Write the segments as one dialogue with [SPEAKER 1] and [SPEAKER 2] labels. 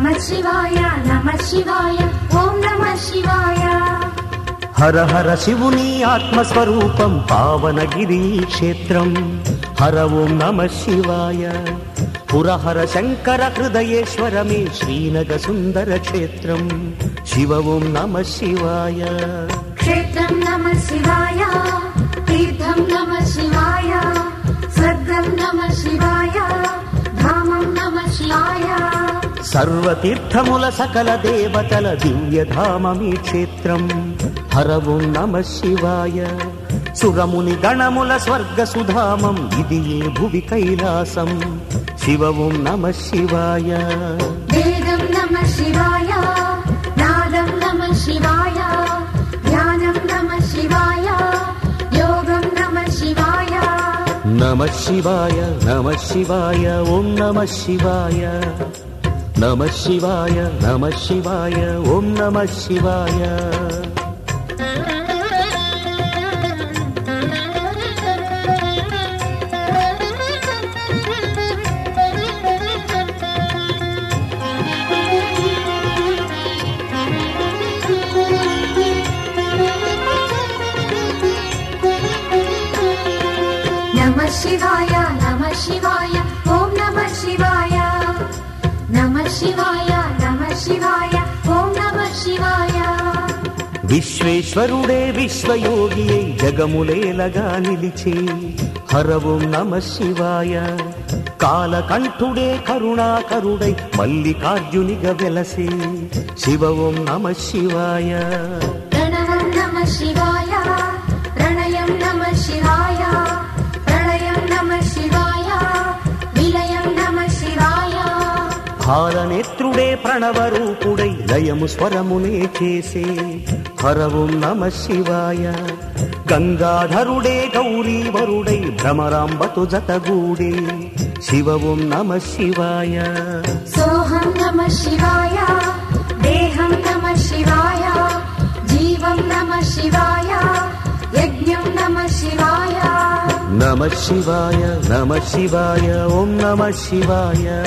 [SPEAKER 1] नमः शिवाय नमः शिवाय ॐ
[SPEAKER 2] नमः शिवाय हर हर शिवुनि आत्मस्वरूपं पावनगिरिक्षेत्रम् हर ॐ नमः शिवाय पुरहर शङ्कर हृदयेश्वर मे श्रीनग शिव ॐ नमः शिवाय
[SPEAKER 1] क्षेत्रं नमः शिवाय तीर्थं नमः शिवाय स्वर्गं नमः शिवाय धामं नमः शिवाय
[SPEAKER 2] సర్వతీర్థముల సకల దేవతల దివ్యధామమీ క్షేత్రం. హర ఓం నమ శివాయ. సురముని గణముల స్వర్గ సుధామం ఇది ఏ భువి కైలాసం? శివ ఓం నమ శివాయ.
[SPEAKER 1] వేదం నమ శివాయ నాదం నమ శివాయ ధ్యానం నమ శివాయ యోగం నమ శివాయ.
[SPEAKER 2] నమ శివాయ నమ శివాయ ఓం నమ శివాయ. నమ శివాయ నమ శివాయ ఓం నమ శివాయ.
[SPEAKER 1] నమ శివాయ నమ శివాయ. శివాయ నమ శివాయ ఓం నమ శివాయ.
[SPEAKER 2] విశ్వేశ్వరుడే విశ్వయోగియై జగములేలగా నిలిచే. హర ఓం నమ శివాయ. కాలకంఠుడే కరుణాకరుడై మల్లికార్జునిగా వెలసే. శివ నమ శివాయ.
[SPEAKER 1] నమ శివాయ
[SPEAKER 2] హారనేత్రుడే ప్రణవరూపుడై లయము స్వరమునే చేసే. హరవం నమ శివాయ. గంగాధరుడే గౌరీవరుడై భ్రమరాంబతు జతగూడే. శివవం నమ శివాయ.
[SPEAKER 1] సోహం నమ శివాయ. దేహం నమ శివాయ. జీవం నమ శివాయ. యజ్ఞం నమ శివాయ.
[SPEAKER 2] నమ శివాయ నమ శివాయ ఓం నమ శివాయ.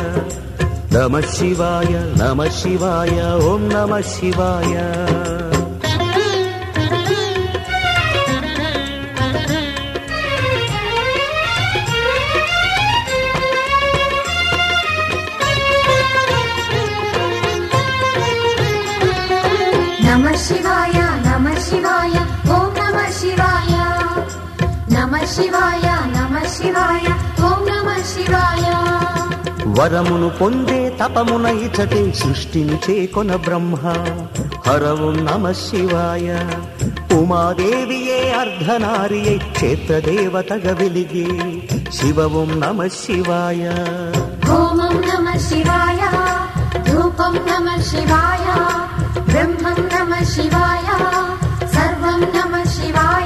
[SPEAKER 2] नमः शिवाय नमः शिवाय
[SPEAKER 1] ॐ नमः शिवाय। नमः शिवाय नमः शिवाय ॐ नमः शिवाय। नमः शिवाय नमः शिवाय।
[SPEAKER 2] వరమును పొందే తపమున ఇచటే సృష్టిని చేకొన బ్రహ్మ. హరవం నమ శివాయ. ఉమాదేవియే అర్ధనారియై క్షేత్రదేవతగ వెలిగే శివవం నమ శివాయ.
[SPEAKER 1] ఓమం నమ శివాయ రూపం నమ శివాయ బ్రహ్మం నమ శివాయ సర్వం నమ శివాయ.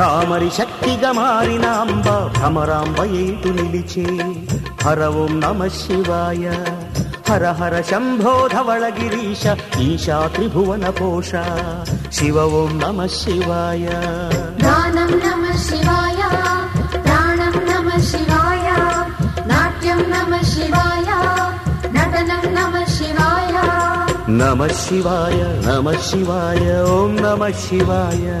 [SPEAKER 2] భ్రామరి శక్తిగా మారిన అంబ భ్రమరాంబ ఏటు నిలిచే? హరవం నమ శివాయ. హర హర శంభో ధవళగిరీశ ఈశా త్రిభువన పోష. శివ ఓం నమ శివాయ.
[SPEAKER 1] గానం నమ శివాయ ప్రాణం నమ శివాయ నాట్యం నమ శివాయ నటనం నమ శివాయ.
[SPEAKER 2] నమ శివాయ నమ శివాయ ఓం నమ శివాయ.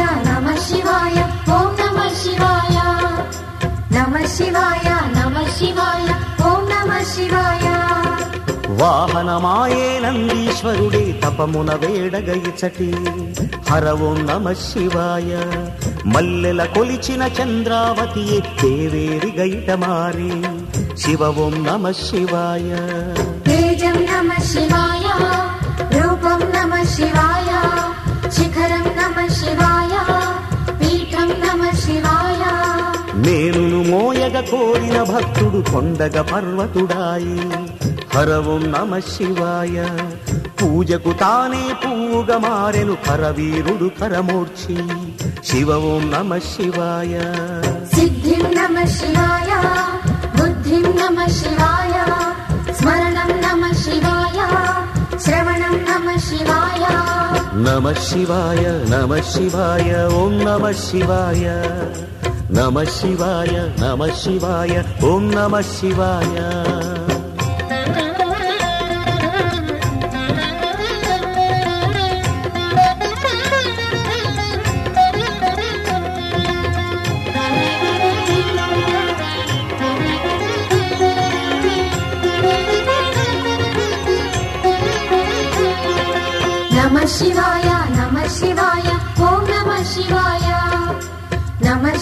[SPEAKER 2] తపమాయే నందీశ్వరుడే తపమున వేడగ ఇచటి హర ఓం నమ శివాయ. మల్లెల కొలిచిన చంద్రావతియే దేవేరి గైట మారి. శివ ఓం నమ శివాయ.
[SPEAKER 1] తేజం నమ శివాయ. రూపం నమ శివాయ. శిఖరం నమ శివాయ. పీఠం నమ శివాయ.
[SPEAKER 2] నేనును మోయగ కోరిన భక్తుడు కొండగ పర్వతుడాయి. హరవం నమ శివాయ. పూజకు తానే పువ్వుగా మారెను కరవీరుడు కరమూర్చి శివ ఓం నమ శివాయ.
[SPEAKER 1] సిద్ధిం నమ శివాయ బుద్ధిం నమ శివాయ స్మరణం నమ శివాయ శ్రవణం నమ శివాయ.
[SPEAKER 2] నమ శివాయ నమ శివాయ ఓం నమ శివాయ. నమ శివాయ నమ శివాయ ఓం నమ శివాయ.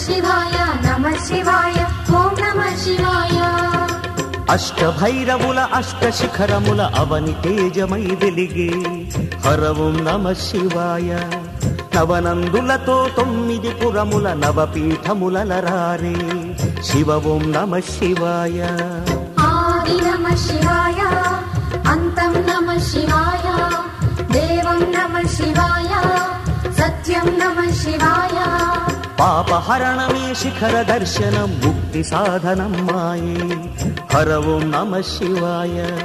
[SPEAKER 1] శివాయ నమ శివాయ ఓం నమ శివాయ.
[SPEAKER 2] అష్ట భైరవుల అష్ట శిఖరముల అవని తేజమై వెలిగే. హరవం నమ శివాయ. నవనందులతో తొమ్మిది పురముల నవపీఠముల రారే. శివ ఓం నమ శివాయ.
[SPEAKER 1] ఆది నమ శివాయ అంతం నమ శివాయ దేవం నమ శివాయ సత్యం నమ శివాయ.
[SPEAKER 2] పాపహరణమే శిఖర దర్శనం ముక్తి సాధనం మాయే. హర ఓం నమ శివాయ.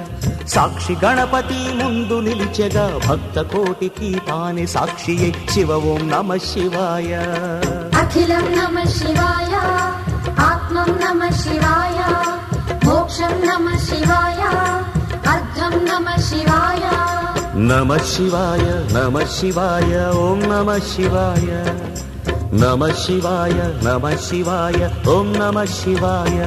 [SPEAKER 2] సాక్షి గణపతి ముందు నిలిచెగా భక్త కోటికి తానే సాక్షియే శివ ఓం నమ శివాయ.
[SPEAKER 1] అఖిలం నమ శివాయ ఆత్మం నమ శివాయ మోక్షం నమ శివాయ అర్ధం నమ శివాయ.
[SPEAKER 2] నమ శివాయ నమ శివాయ ఓం నమ శివాయ. నమ శివాయ నమ శివాయ ఓం నమ శివాయ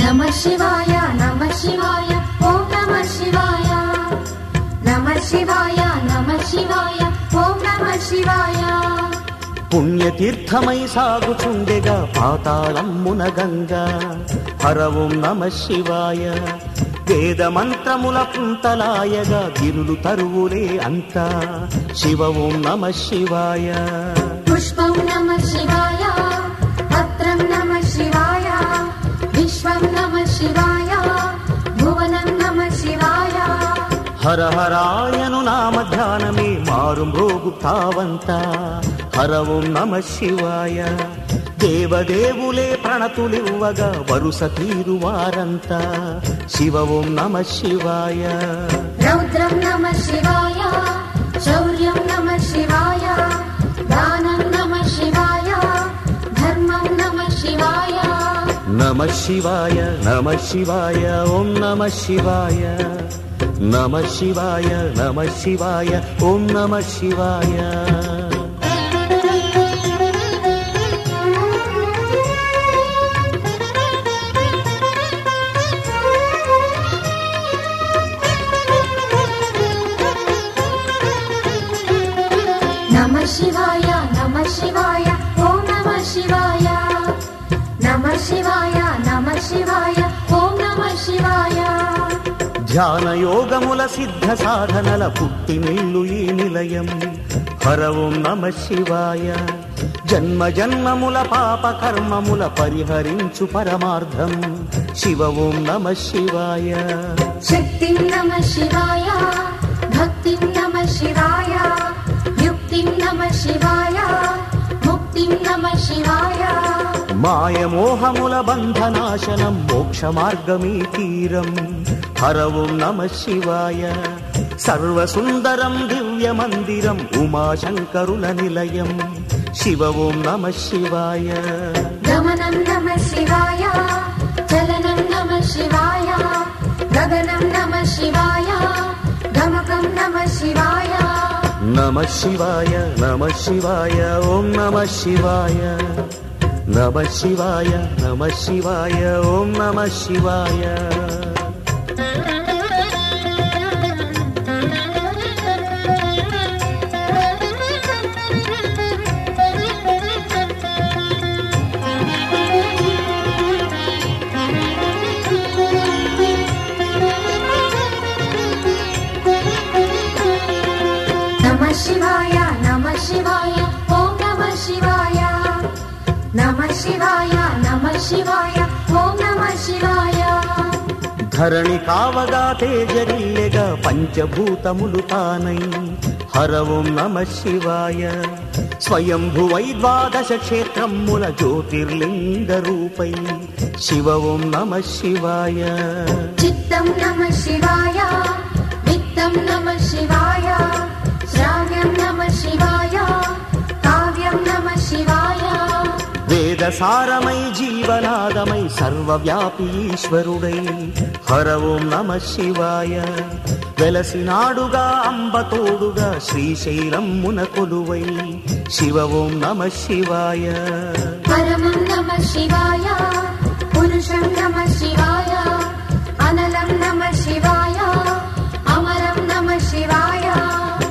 [SPEAKER 1] నమ శివాయ నమ శివాయ ఓం నమ శివాయ నమ శివాయ నమ శివాయ ఓం నమ శివాయ
[SPEAKER 2] పుణ్యతీర్థమై సాగుచుండెగా పాతాళమ్మున గంగా. హరవం నమ శివాయ. వేద మంత్రముల పుంతలాయగా గిరులు తరువులే అంతా. శివ ఓం నమ శివాయ.
[SPEAKER 1] పుష్పం నమ శివాయ.
[SPEAKER 2] హర హరాయను నామ ధ్యానమే మారు మ్రోగు తావంత. హర ఓం నమ శివాయ. దేవదేవులే ప్రణతులివ్వగా వరుస తీరువారంతా. శివ ఓం నమ శివాయ.
[SPEAKER 1] రౌద్రం నమ శివాయ. శౌర్యం నమ శివాయ. దానం నమ శివాయ. ధర్మం నమ శివాయ.
[SPEAKER 2] నమ శివాయ నమ శివాయ ఓం నమ శివాయ నమ శివాయ నమ శివాయ ఓం నమ శివాయ ధ్యాన యోగముల సిద్ధ సాధనల పుట్టి నిల్లు ఈ నిలయం. హర ఓం నమ శివాయ. జన్మ జన్మముల పాప కర్మముల పరిహరించు పరమార్థం. శివ ఓం నమ శివాయ.
[SPEAKER 1] శక్తిం నమ శివాయ భక్తిం నమ శివాయ యుక్తిం నమ శివాయ ముక్తిం నమ శివాయ.
[SPEAKER 2] మాయ మోహముల బంధనాశనం మోక్ష మార్గమీ తీరం. హర ఓం నమ శివాయ సర్వసుందరం దివ్య మందిరం ఉమాశంకరుల నిలయం శివ ఓం నమ శివాయ
[SPEAKER 1] గమనం నమ శివాయ చలనం నమ శివాయ గగనం నమ శివాయ గమక నమ శివాయ
[SPEAKER 2] నమ శివాయ నమ శివాయ ఓం నమ శివాయ నమ శివాయ నమ శివాయ ఓం ధరణి కావగా తేజరిల్లెగా పంచభూతములు తానై. హరవం నమ శివాయ. స్వయంభువై ద్వాదశ క్షేత్రముల జ్యోతిర్లింగ రూపై. శివ ఓం నమ శివాయ.
[SPEAKER 1] చిత్తం నమ శివాయ. విత్తం నమ శివాయ. శ్రావ్యం నమ శివాయ.
[SPEAKER 2] వేదసారమై జీవనాదమై సర్వవ్యాపి ఈశ్వరుడై. హర ఓం నమ శివాయ. వెలసినాడుగా అంబతోడుగా శ్రీశైలమ్మున కొలువై. శివ ఓం నమ శివాయ.
[SPEAKER 1] పరమం నమ శివాయ. పురుషం నమ శివాయ. అనలం నమ శివాయ. అమరం నమ శివాయ.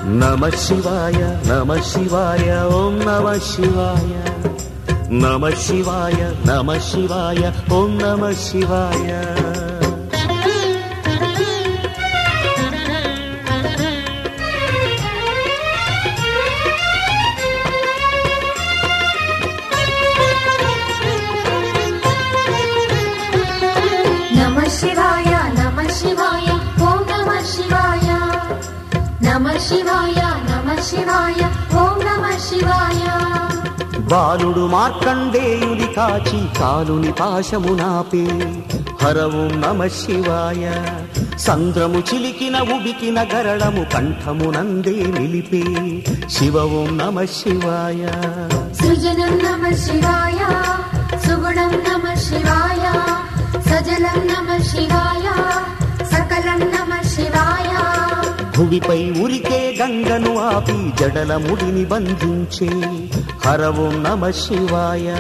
[SPEAKER 2] నమ శివాయ నమ శివాయ ఓం నమ శివాయ. नम शिवाय नम शिवाय
[SPEAKER 1] ॐ नम शिवाय। नम शिवाय नम शिवाय ॐ नम शिवाय। नम शिवाय नम शिवाय
[SPEAKER 2] బాలుడు మార్కండేయుని కాచి కాలుని పాశము నాపే. ఓం నమ శివాయ. సంద్రము చిలికిన ఉబికిన గరళము కంఠమునందే నిలిపే. శివ నమ శివాయ.
[SPEAKER 1] సృజనం నమ శివాయ. సుగుణం నమ శివాయ. సజలం నమ శివాయ. సకలం నమ శివాయ.
[SPEAKER 2] భువిపై ఉరికే గంగను ఆపి జడల ముడిని బంధించే. హర ఓం నమ శివాయ.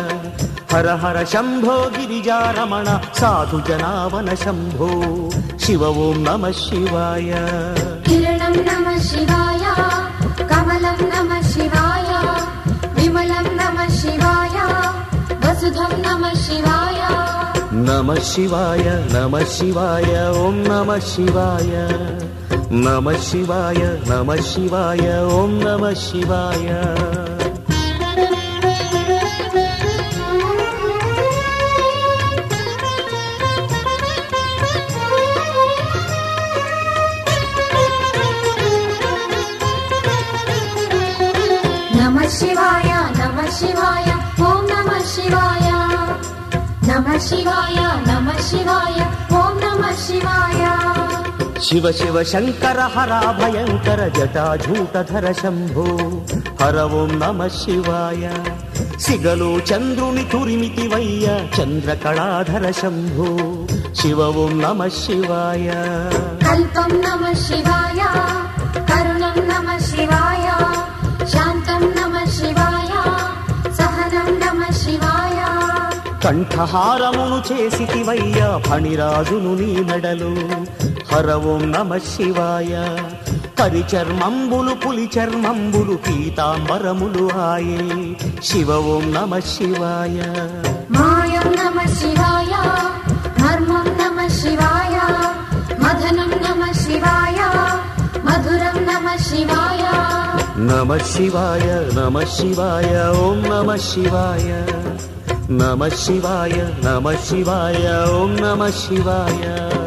[SPEAKER 2] హర హర శంభో గిరిజారమణ సాధు జనావన శంభో. శివ ఓం నమ శివాయ.
[SPEAKER 1] కిరణం నమ శివాయ కమలం నమ శివాయ విమలం నమ శివాయ వసుధం నమ శివాయ.
[SPEAKER 2] నమ శివాయ నమ శివాయ ఓం నమ శివాయ.
[SPEAKER 1] नमः शिवाय नमः शिवाय ॐ नमः शिवाय। शिवाय नमः शिवाय ॐ नमः शिवाय।
[SPEAKER 2] శివ శివ శంకర హర భయంకర జటాజూటధర శంభో. హర ఓం నమ శివాయ. సిగలో చంద్రుని తురిమితి వయ్య చంద్రకళాధర శంభో. శివ ఓం నమ శివాయ.
[SPEAKER 1] కల్పం నమ శివాయ. కరుణం నమ శివాయ. శాంతం నమ శివాయ. సహనం నమ శివాయ.
[SPEAKER 2] కంఠహారమును చేసితివయ్య ఫణిరాజును నీ మెడలు. హర ఓం నమ శివాయ. పరిచర్మంబులు పులి చర్మంబులు పీతాంబరములు ఆయే. శివ ఓం నమ శివాయ.
[SPEAKER 1] మాయం నమ శివాయ మర్మం నమ శివాయ మదనం నమ శివాయ మధురం నమ శివాయ.
[SPEAKER 2] నమ శివాయ నమ శివాయ ఓం నమ శివాయ. నమ శివాయ నమ శివాయ ఓం నమ శివాయ.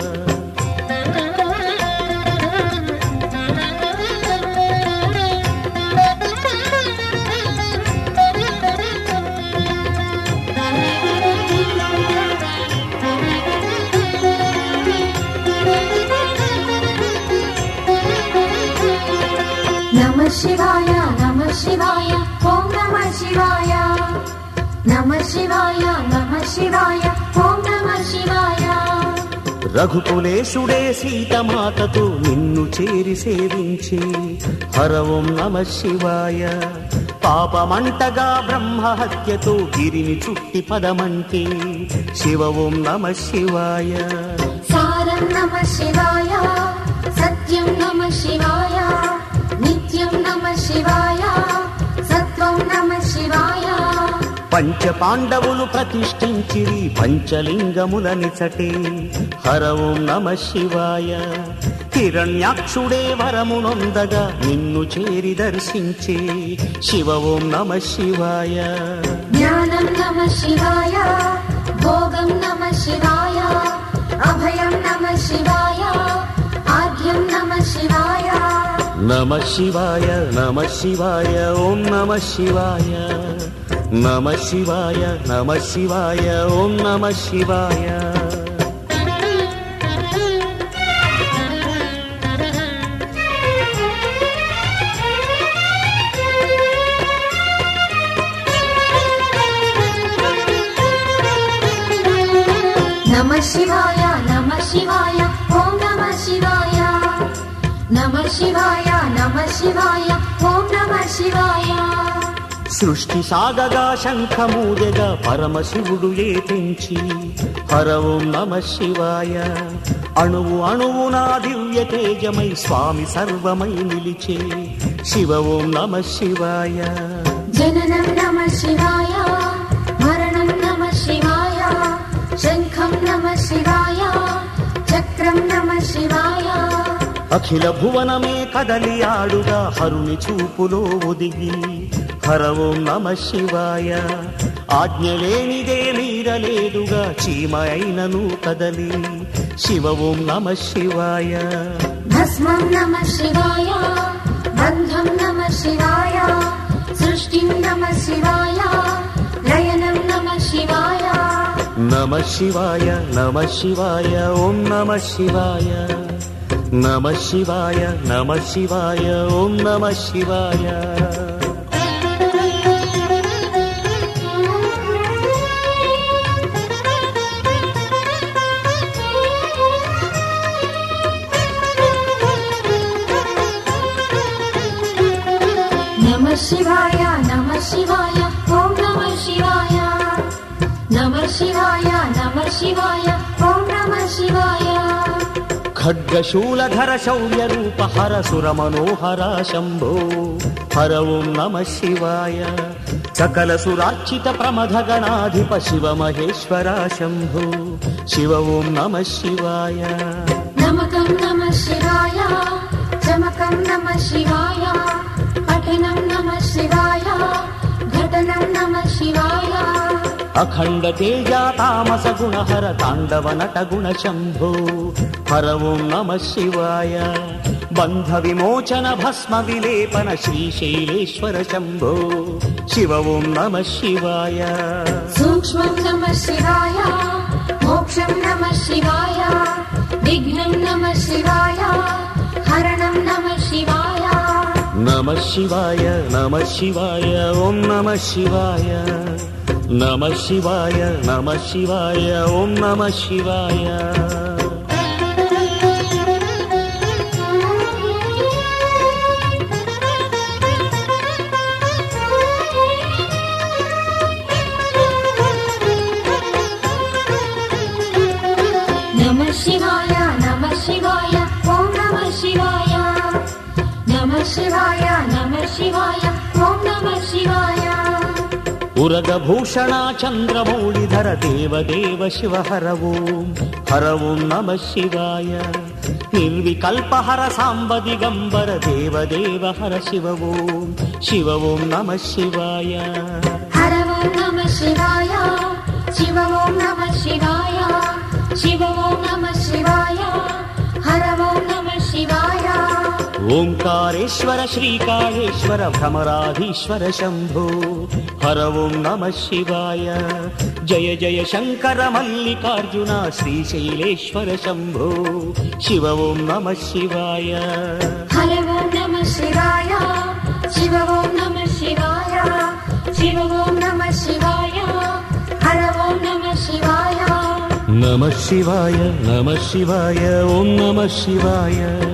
[SPEAKER 1] శివాయ నమ శివాయ ఓం నమ శివాయ. నమ శివాయ నమ శివాయ ఓం నమ శివాయ.
[SPEAKER 2] రఘుకులేశుడే సీతమాతతో నిన్ను చేరి సేవించి. హర ఓం నమ శివాయ. పాపమంటగా బ్రహ్మ హత్యతో గిరిని చుట్టి పదమంటే. శివ ఓం నమ శివాయ.
[SPEAKER 1] సారం నమ శివాయ సత్యం నమ శివాయ.
[SPEAKER 2] పంచ పాండవులు ప్రతిష్ఠించిరి పంచలింగములనిచటే హర ఓం నమ శివాయ. హిరణ్యాక్షుడే వరమునొందగా నిన్ను చేరి దర్శించే. శివ ఓం నమ శివాయ.
[SPEAKER 1] జ్ఞానం నమ శివాయ భోగం నమ శివాయ అభయం నమ శివాయ ఆద్యం నమ శివాయ.
[SPEAKER 2] नमः शिवाय नमः शिवाय ॐ नमः शिवाय। नमः शिवाय नमः शिवाय ॐ नमः शिवाय।
[SPEAKER 1] शिवाय नमः शिवाय ॐ नमः शिवाय। नमः शिवाय శివాయ ఓం నమ శివాయ.
[SPEAKER 2] సృష్టి సాగగా శంఖమూదెగా పరమశివుడు ఏతించి. హర ఓం నమ శివాయ. అణువు అణువు నా దివ్య తేజమై స్వామి సర్వమై నిలిచే. శివ ఓం నమ శివాయ.
[SPEAKER 1] జననం నమ శివాయ.
[SPEAKER 2] అఖిల భువనమే కదలి ఆడుగా హరుని చూపులో ఒదిగి. హర ఓం నమ శివాయ. ఆజ్ఞలేనిదే మీరలేదుగా చీమ అయినను కదలి. శివ ఓం నమ శివాయ.
[SPEAKER 1] భస్మం నమ శివాయ బంధం నమ శివాయ సృష్టిం నమ శివాయ లయనం నమ శివాయ.
[SPEAKER 2] నమ శివాయ నమ శివాయ ఓం నమ శివాయ. నమ శివాయ నమ శివాయ ఓం నమ శివాయ
[SPEAKER 1] నమ శివాయ నమ శివాయ ఓం నమ శివాయ నమ శివాయ నమ శివాయ ఓం నమ శివాయ
[SPEAKER 2] ఖడ్గశూలధర శౌర్య రూప హర సుర మనోహర శంభో హర ఓం నమ శివాయ. సకల సురార్చిత ప్రమథ గణాధిప శివ మహేశ్వర శంభో శివ ఓం నమ శివాయ.
[SPEAKER 1] నమకం నమ శివాయ. చమకం నమ శివాయ. పఠనం నమ శివాయ. ఘటనం నమ శివాయ.
[SPEAKER 2] అఖండ తేజ తామస గుణ హర తాండవ నట గుణ శంభో
[SPEAKER 1] हर ं नमः शिवाय। बन्धविमोचन भस्मविलेपन श्रीशैलेश्वर शम्भो। शिव
[SPEAKER 2] ॐ नमः शिवाय। सूक्ष्मं नमः शिवाय मोक्षं नमः शिवाय विघ्नं नमः शिवाय हरणं नमः
[SPEAKER 1] शिवाय। नमः शिवाय नमः शिवाय ॐ नमः शिवाय। नमः शिवाय नमः शिवाय ॐ नमः
[SPEAKER 2] शिवाय। पुरदभूषणाचन्द्रमौलिधर देवदेव शिव हर ओं हर ओं नम शिवाय। तिर्विकल्पहर साम्बदि गम्बर देवदेव हर शिव ओं शिव ओं नम शिवाय।
[SPEAKER 1] हर ओं नम शिवाय। शिव ओं नम शिवाय। शिव ओं नमः शिवाय। हर ओं नमः शिवाय।
[SPEAKER 2] ఓంకారేశ్వర శ్రీకాళేశ్వర భ్రమరాధీశ్వర శంభో. హర ఓం నమ శివాయ. జయ జయ శంకర మల్లికార్జున శ్రీశైలేశ్వర శంభో. శివ ఓం నమ శివాయ.
[SPEAKER 1] హర ఓం నమ శివాయ. శివ ఓం నమ శివాయ. శివ ఓం నమ శివాయ. హర ఓం నమ శివాయ.
[SPEAKER 2] నమ శివాయ నమ శివాయ ఓం నమ శివాయ.